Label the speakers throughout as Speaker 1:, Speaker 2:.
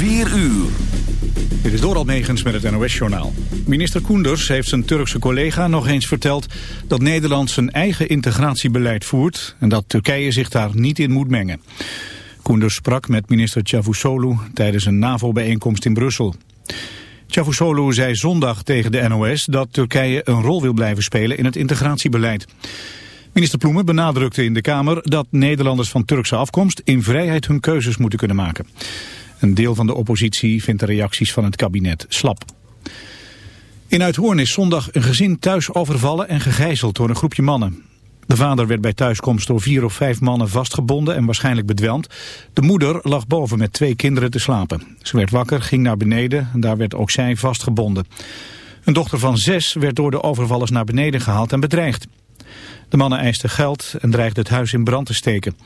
Speaker 1: 4 uur.
Speaker 2: Dit is Doral Megens met het NOS-journaal. Minister Koenders heeft zijn Turkse collega nog eens verteld... dat Nederland zijn eigen integratiebeleid voert... en dat Turkije zich daar niet in moet mengen. Koenders sprak met minister Cavusoglu tijdens een NAVO-bijeenkomst in Brussel. Cavusoglu zei zondag tegen de NOS dat Turkije een rol wil blijven spelen in het integratiebeleid. Minister Ploemen benadrukte in de Kamer dat Nederlanders van Turkse afkomst in vrijheid hun keuzes moeten kunnen maken. Een deel van de oppositie vindt de reacties van het kabinet slap. In Uithoorn is zondag een gezin thuis overvallen en gegijzeld door een groepje mannen. De vader werd bij thuiskomst door vier of vijf mannen vastgebonden en waarschijnlijk bedwelmd. De moeder lag boven met twee kinderen te slapen. Ze werd wakker, ging naar beneden en daar werd ook zij vastgebonden. Een dochter van zes werd door de overvallers naar beneden gehaald en bedreigd. De mannen eisten geld en dreigden het huis in brand te steken.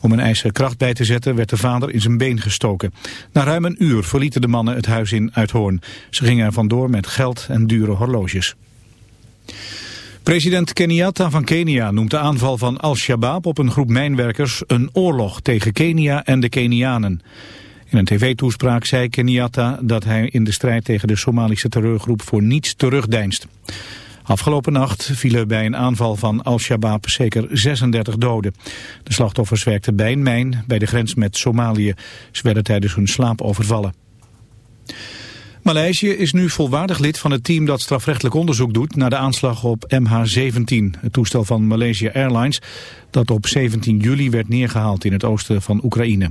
Speaker 2: Om een eisen kracht bij te zetten werd de vader in zijn been gestoken. Na ruim een uur verlieten de mannen het huis in Uithoorn. Ze gingen er vandoor met geld en dure horloges. President Kenyatta van Kenia noemt de aanval van Al-Shabaab op een groep mijnwerkers een oorlog tegen Kenia en de Kenianen. In een tv-toespraak zei Kenyatta dat hij in de strijd tegen de Somalische terreurgroep voor niets terugdeinst. Afgelopen nacht vielen bij een aanval van Al-Shabaab zeker 36 doden. De slachtoffers werkten bij een mijn bij de grens met Somalië. Ze werden tijdens hun slaap overvallen. Maleisië is nu volwaardig lid van het team dat strafrechtelijk onderzoek doet naar de aanslag op MH17, het toestel van Malaysia Airlines, dat op 17 juli werd neergehaald in het oosten van Oekraïne.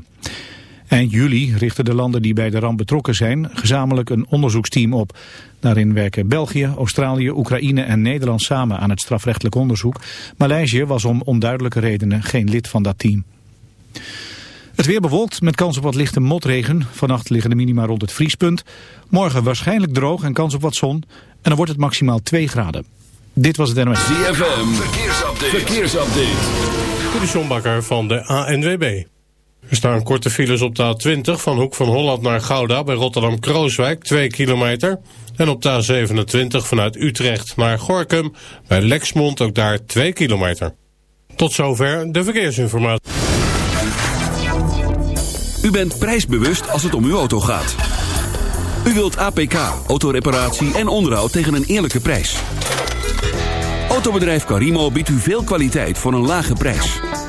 Speaker 2: Eind juli richten de landen die bij de ramp betrokken zijn gezamenlijk een onderzoeksteam op. Daarin werken België, Australië, Oekraïne en Nederland samen aan het strafrechtelijk onderzoek. Maleisië was om onduidelijke redenen geen lid van dat team. Het weer bewolkt met kans op wat lichte motregen. Vannacht liggen de minima rond het vriespunt. Morgen waarschijnlijk droog en kans op wat zon. En dan wordt het maximaal 2 graden. Dit was het NOS.
Speaker 1: ZFM, verkeersupdate. verkeersupdate.
Speaker 3: De van de ANWB. Er staan korte files op de A20 van Hoek van Holland naar Gouda bij Rotterdam-Krooswijk, 2 kilometer. En op de A27 vanuit Utrecht naar Gorkum bij Lexmond ook daar 2 kilometer. Tot zover de verkeersinformatie.
Speaker 1: U bent prijsbewust als het om uw auto gaat. U wilt APK, autoreparatie en onderhoud tegen een eerlijke prijs. Autobedrijf Carimo biedt u veel kwaliteit voor een lage prijs.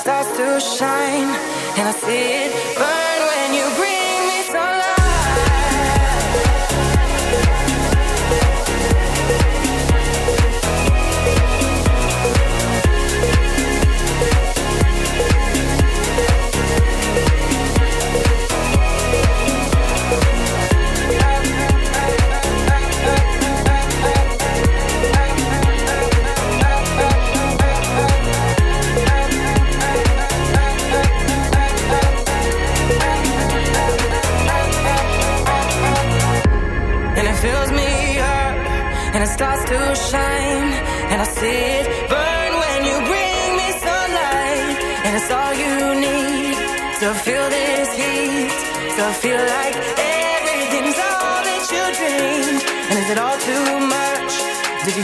Speaker 4: Starts to shine, and I see it.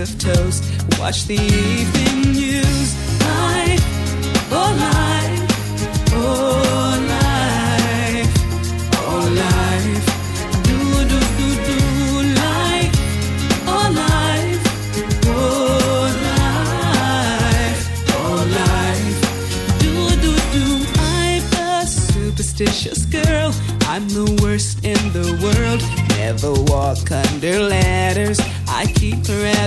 Speaker 5: of
Speaker 6: toast. Watch the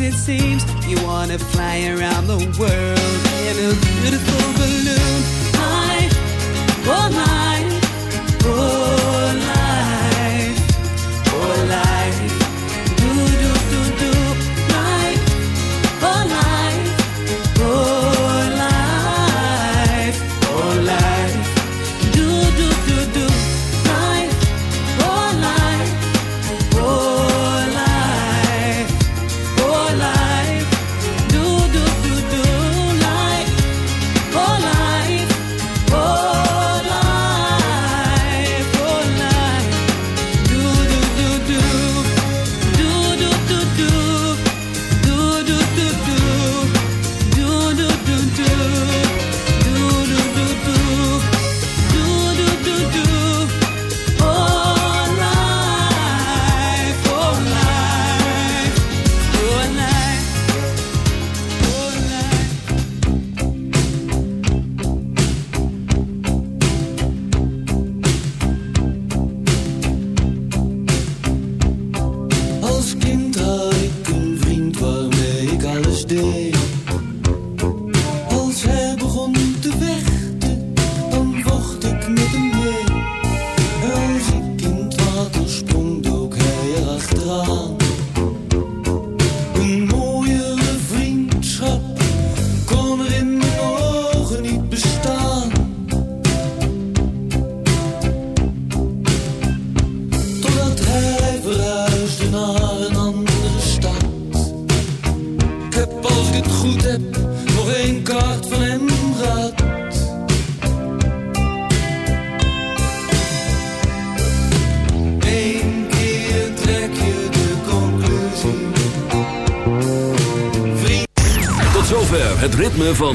Speaker 6: as it seems. You wanna fly around the world.